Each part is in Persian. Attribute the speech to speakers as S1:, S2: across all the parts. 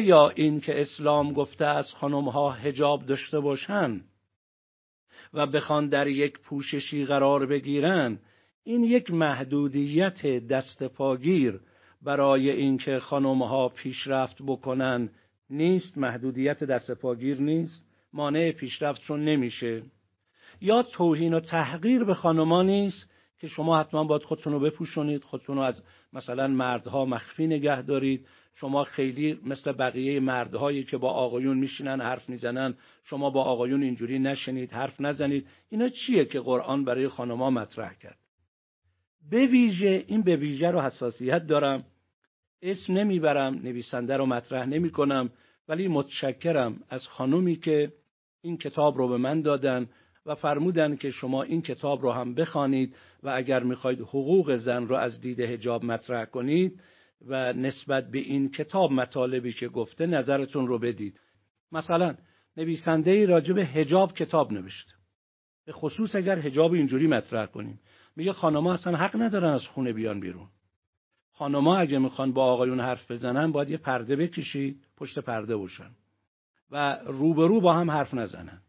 S1: یا این که اسلام گفته از خانم ها هجاب داشته باشن و بخوان در یک پوششی قرار بگیرن این یک محدودیت دست پاگیر. برای اینکه خانم ها پیشرفت بکنن نیست محدودیت دست پاگیر نیست مانع پیشرفت چون نمیشه. یا توهین و تحقیر به خانما نیست که شما حتما باید خودتون رو بپوشونید خودتون رو از مثلا مردها مخفی نگه دارید. شما خیلی مثل بقیه مردهایی که با آقایون میشینن حرف می‌زنن شما با آقایون اینجوری نشنید حرف نزنید. اینا چیه که قرآن برای خانما مطرح کرد؟ به ویژه این به ویژه رو حساسیت دارم. اسم نمی‌برم نویسنده رو مطرح نمی کنم ولی متشکرم از خانومی که این کتاب رو به من دادن و فرمودن که شما این کتاب رو هم بخوانید. و اگر می‌خواید حقوق زن رو از دید هجاب مطرح کنید و نسبت به این کتاب مطالبی که گفته نظرتون رو بدید. مثلا نویسنده ای راجع به هجاب کتاب نوشته. به خصوص اگر هجاب اینجوری مطرح کنیم. میگه خانم‌ها اصلا حق ندارن از خونه بیان بیرون. خانم‌ها اگه می‌خوان با آقایون حرف بزنن باید یه پرده بکشید پشت پرده باشن. و روبرو با هم حرف نزنن.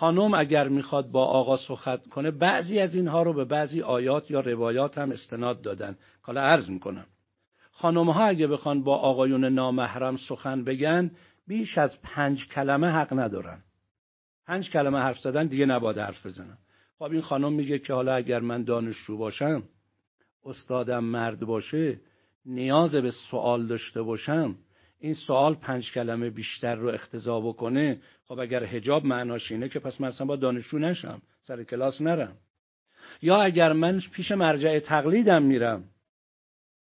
S1: خانم اگر می‌خواد با آقا صحبت کنه بعضی از اینها رو به بعضی آیات یا روایات هم استناد دادن. حالا عرض می‌کنم. خانم ها اگه بخوان با آقایون نامحرم سخن بگن بیش از پنج کلمه حق ندارن. پنج کلمه حرف زدن دیگه نباید حرف بزنن. خب این خانم میگه که حالا اگر من دانشجو باشم استادم مرد باشه نیاز به سوال داشته باشم این سوال پنج کلمه بیشتر رو اختضا بکنه خب اگر هجاب معناش اینه که پس من اصلا با دانشجو نشم سر کلاس نرم. یا اگر من پیش مرجع تقلیدم میرم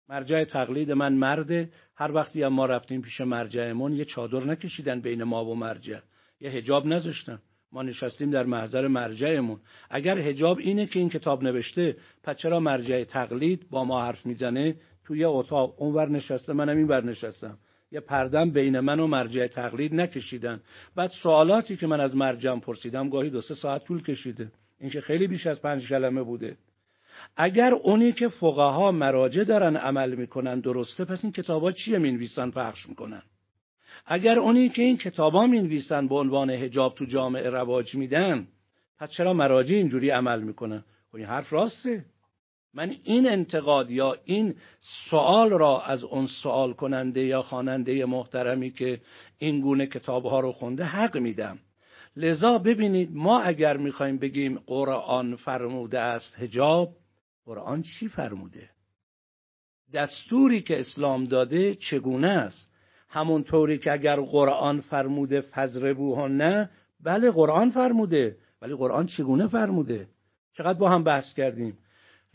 S1: مرجع تقلید من مرده. هر وقتی هم ما رفتیم پیش مرجعمون یه چادر نکشیدن بین ما و مرجع. یه هجاب نذاشتن. ما نشستیم در محضر مرجعمون. اگر هجاب اینه که این کتاب نوشته پس چرا مرجع تقلید با ما حرف می‌زنه؟ توی اتاق اونور نشسته منم این بر نشستم. یه پردم بین من و مرجع تقلید نکشیدن. بعد سوالاتی که من از مرجعم پرسیدم گاهی دو سه ساعت طول کشیده. این که خیلی بیش از پنج کلمه بوده. اگر اونی که فقها مراجع دارن عمل می‌کنن درسته پس این کتابا چیه می‌نویسن پخش می‌کنن؟ اگر اونی که این کتابا می‌نویسن به عنوان هجاب تو جامعه رواج میدن پس چرا مراجع اینجوری عمل می‌کنن؟ خب این حرف راسته. من این انتقاد یا این سوال را از اون سوال کننده یا خواننده محترمی که این گونه کتاب ها رو خونده حق میدم. لذا ببینید ما اگر می‌خوایم بگیم قرآن فرموده است هجاب قرآن چی فرموده؟ دستوری که اسلام داده چگونه است؟ همونطوری که اگر قرآن فرموده نه بله قرآن فرموده ولی قرآن چگونه فرموده؟ چقدر با هم بحث کردیم؟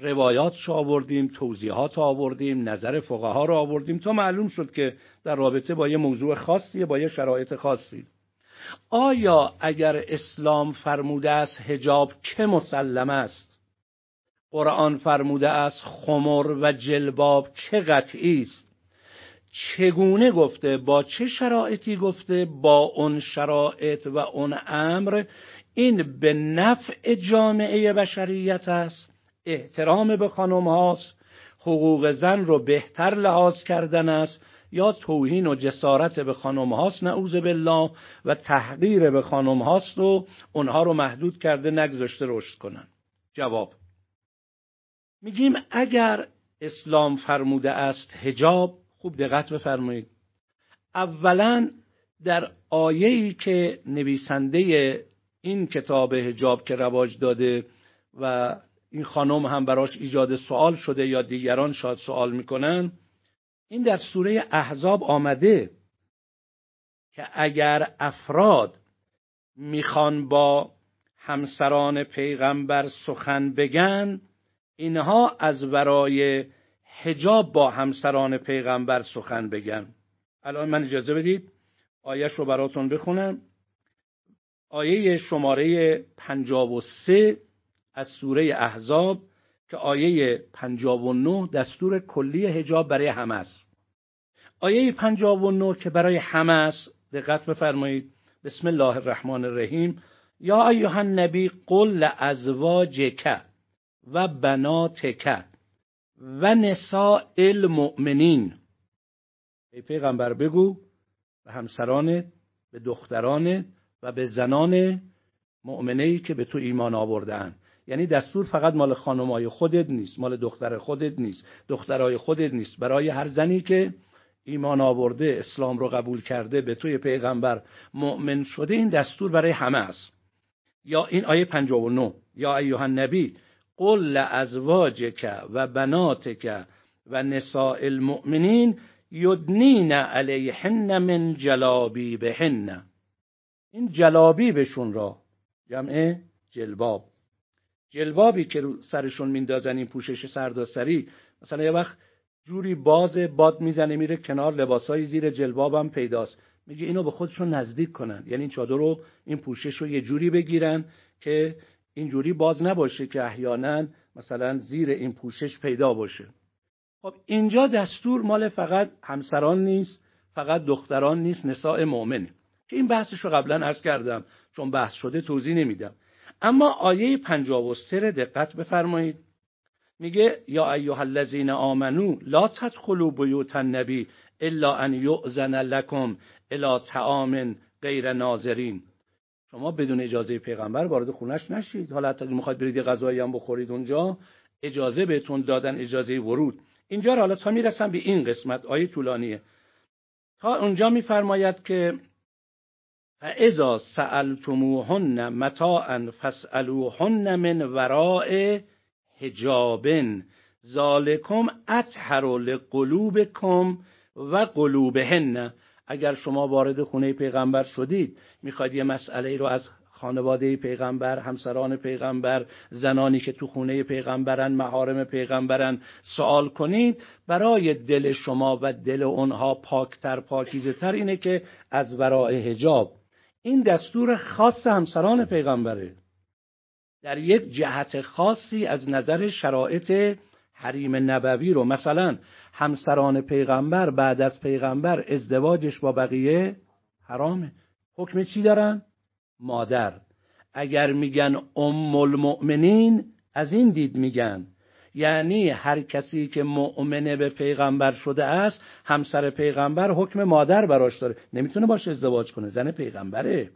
S1: روایات آوردیم توضیحات آوردیم نظر فقها رو آوردیم تا معلوم شد که در رابطه با یه موضوع خاصی با یه شرایط خاصی. آیا اگر اسلام فرموده است هجاب که مسلم است؟ قرآن فرموده است خمر و جلباب که قطعی است. چگونه گفته؟ با چه شرایطی گفته؟ با اون شرایط و اون امر؟ این به نفع جامعه بشریت است. احترام به خانم هاست حقوق زن رو بهتر لحاظ کردن است یا توهین و جسارت به خانم هاست نعوذ بالله و تحقیر به خانم هاست و اونها رو محدود کرده نگذاشته رشد کنن. جواب میگیم اگر اسلام فرموده است هجاب خوب دقت بفرمایید. اولا در آیه‌ای که نویسنده این کتاب هجاب که رواج داده و این خانم هم براش ایجاد سوال شده یا دیگران شاید سوال می‌کنن. این در سوره احزاب آمده که اگر افراد می‌خوان با همسران پیغمبر سخن بگن اینها از ورای حجاب با همسران پیغمبر سخن بگن. الان من اجازه بدید آیش رو براتون بخونم. آیه شماره 53 از سوره احزاب که آیه 59 دستور کلی حجاب برای همه است آیه 59 که برای همه است دقت بفرمایید بسم الله الرحمن الرحیم یا ایها النبی قل لازواجک و بناتک و نساء المؤمنین. ای پیغمبر بگو به همسرانت به دخترانت و به زنان مؤمنه که به تو ایمان آوردن یعنی دستور فقط مال خانمای خودت نیست مال دختر خودت نیست دخترای خودت نیست. برای هر زنی که ایمان آورده اسلام رو قبول کرده به توی پیغمبر مؤمن شده این دستور برای همه است. یا این آیه 59 یا ایها النبی قل لازواجک و بناتک و نساء المؤمنین یدنین علیهن من جلابی بهن این جلابی بشون را جمع جلباب جلبابی که رو سرشون میندازن این پوشش سرداسری مثلا یه وقت جوری باز باد می‌زنه میره کنار لباسای زیر جلبابم پیداست. میگه اینو به خودشون نزدیک کنن. یعنی این چادر رو این پوشش رو یه جوری بگیرن که اینجوری باز نباشه که احیانا مثلا زیر این پوشش پیدا باشه. خب اینجا دستور مال فقط همسران نیست فقط دختران نیست نساء مؤمنه. که این بحثش رو قبلا عرض کردم چون بحث شده توضیح نمیدم. اما آیه 53 دقت بفرمایید. میگه یا ایها الذین آمنو لا تدخلوا بیوت النبی الا ان یؤذن لكم الى طعام غیر ناظرین. شما بدون اجازه پیغمبر وارد خونش نشید. حالا حتی می‌خواید برید یه غذایی هم بخورید اونجا اجازه بهتون دادن اجازه ورود. اینجا حالا تا می‌رسم به این قسمت آیه طولانیه. تا اونجا میفرماید که فاذا سالتموهن متاعا فاسالوهن من وراء حجابن ذالکم اطهر لقلوبکم و قلوبهن اگر شما وارد خونه پیغمبر شدید می‌خواید یه مسئله رو از خانواده پیغمبر همسران پیغمبر زنانی که تو خونه پیغمبرن محارم پیغمبرن سوال کنید برای دل شما و دل اونها پاکتر پاکیزه تر اینه که از ورای حجاب. این دستور خاص همسران پیغمبره. در یک جهت خاصی از نظر شرایط حریم نبوی رو مثلا همسران پیغمبر بعد از پیغمبر ازدواجش با بقیه حرامه. حکم چی دارن؟ مادر. اگر میگن ام المؤمنین از این دید میگن یعنی هر کسی که مؤمنه به پیغمبر شده است همسر پیغمبر حکم مادر براش داره. نمی‌تونه باشه ازدواج کنه زن پیغمبره.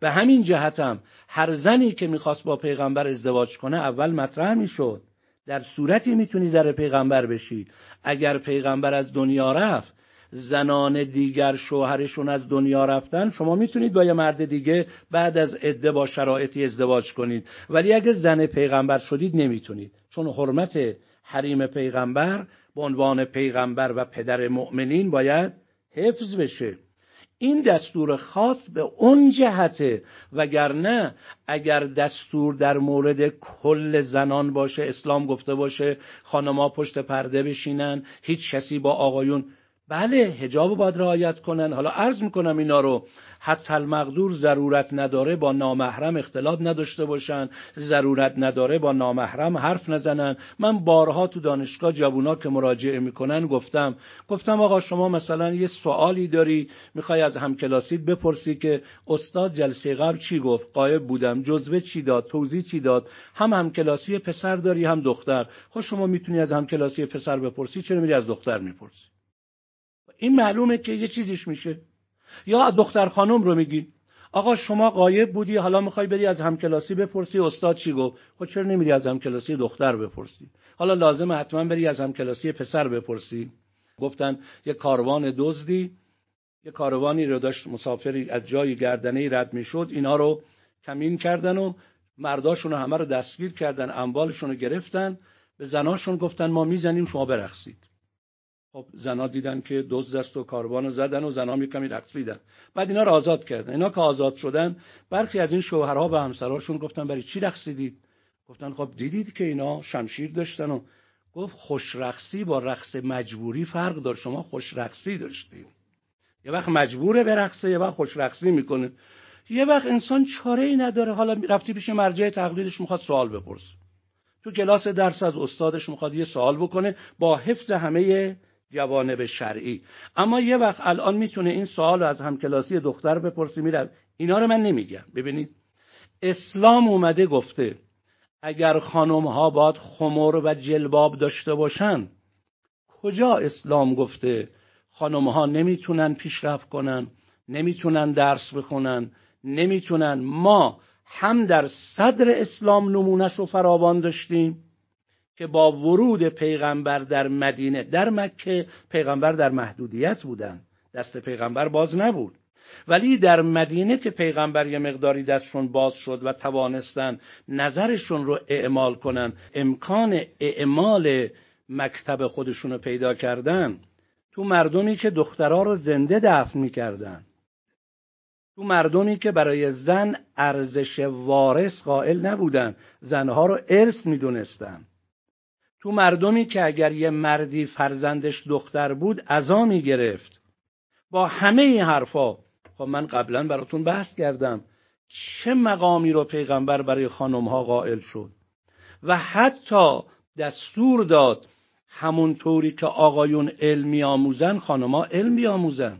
S1: به همین جهتم هر زنی که می‌خواست با پیغمبر ازدواج کنه اول مطرح می‌شد. در صورتی می‌تونی زر پیغمبر بشی. اگر پیغمبر از دنیا رفت زنان دیگر شوهرشون از دنیا رفتن شما می‌تونید با یه مرد دیگه بعد از عده با شرایطی ازدواج کنید. ولی اگه زن پیغمبر شدید نمی‌تونید. چون حرمت حریم پیغمبر به عنوان پیغمبر و پدر مؤمنین باید حفظ بشه. این دستور خاص به اون جهته. وگرنه اگر دستور در مورد کل زنان باشه اسلام گفته باشه خانما پشت پرده بشینن هیچ کسی با آقایون بله هجاب باید رعایت کنن. حالا عرض می‌کنم اینا رو حتی المقدور ضرورت نداره با نامحرم اختلاط نداشته باشن ضرورت نداره با نامحرم حرف نزنن. من بارها تو دانشگاه جوونا که مراجعه می‌کنن گفتم گفتم آقا شما مثلا یه سوالی داری می‌خوای از همکلاسیت بپرسی که استاد جلسه قبل چی گفت؟ قایب بودم. جزوه چی داد؟ توضیح چی داد؟ هم همکلاسی پسر داری هم دختر. خب شما می‌تونی از همکلاسی پسر بپرسی چرا میری از دختر می‌پرسی؟ این معلومه که یه چیزیش میشه. یا دختر خانم رو میگی. آقا شما قایب بودی حالا می‌خوای بری از همکلاسی بپرسی؟ استاد چی گفت؟ خب چرا نمیری از همکلاسی دختر بپرسی؟ حالا لازمه حتما بری از همکلاسی پسر بپرسی. گفتن یه کاروان دزدی. یه کاروانی رو داشت مسافری از جای گردنه رد می‌شد. اینا رو کمین کردن و مرداشون همه رو دستگیر کردن اموالشون رو گرفتن. به زناشون گفتن ما می‌زنیم شما برخصید خب زنا دیدن که دوز دست و کاروان زدن و زنا می کمی رقصیدن بعد اینا رو آزاد کردن. اینا که آزاد شدن برخی از این شوهرها به همسراشون گفتن برای چی رقصیدید گفتن خب دیدید که اینا شمشیر داشتن و گفت خوش رقصی با رقص مجبوری فرق دار شما خوش رقصی داشتید یه وقت مجبوره به رقصه یه وقت خوش رقصی می‌کنه. یه وقت انسان چاره ای نداره. حالا رفتی پیش مرجع تقلیدش می‌خواد سوال بپرس تو کلاس درس از استادش می‌خواد یه سوال بکنه با حفظ همه جوانب شرعی. اما یه وقت الان می‌تونه این سوال رو از همکلاسی دختر بپرسی میره اینا رو من نمیگم. ببینید اسلام اومده گفته اگر خانم ها باید خمر و جلباب داشته باشن. کجا اسلام گفته؟ خانم ها نمی‌تونن پیشرفت کنن نمی‌تونن درس بخونن نمی‌تونن. ما هم در صدر اسلام نمونش رو فراوان داشتیم که با ورود پیغمبر در مدینه در مکه پیغمبر در محدودیت بودن. دست پیغمبر باز نبود. ولی در مدینه که پیغمبر یه مقداری دستشون باز شد و توانستن نظرشون رو اعمال کنن امکان اعمال مکتب خودشون رو پیدا کردن تو مردمی که دخترها رو زنده دفن می‌کردن تو مردمی که برای زن ارزش وارث قائل نبودن زنها رو ارث می‌دونستن. تو مردمی که اگر یه مردی فرزندش دختر بود ازا می‌گرفت. با همه این حرفا خب من قبلا براتون بحث کردم چه مقامی رو پیغمبر برای خانم ها قائل شد؟ و حتی دستور داد همونطوری که آقایون علم آموزن خانمها علم بیاموزن.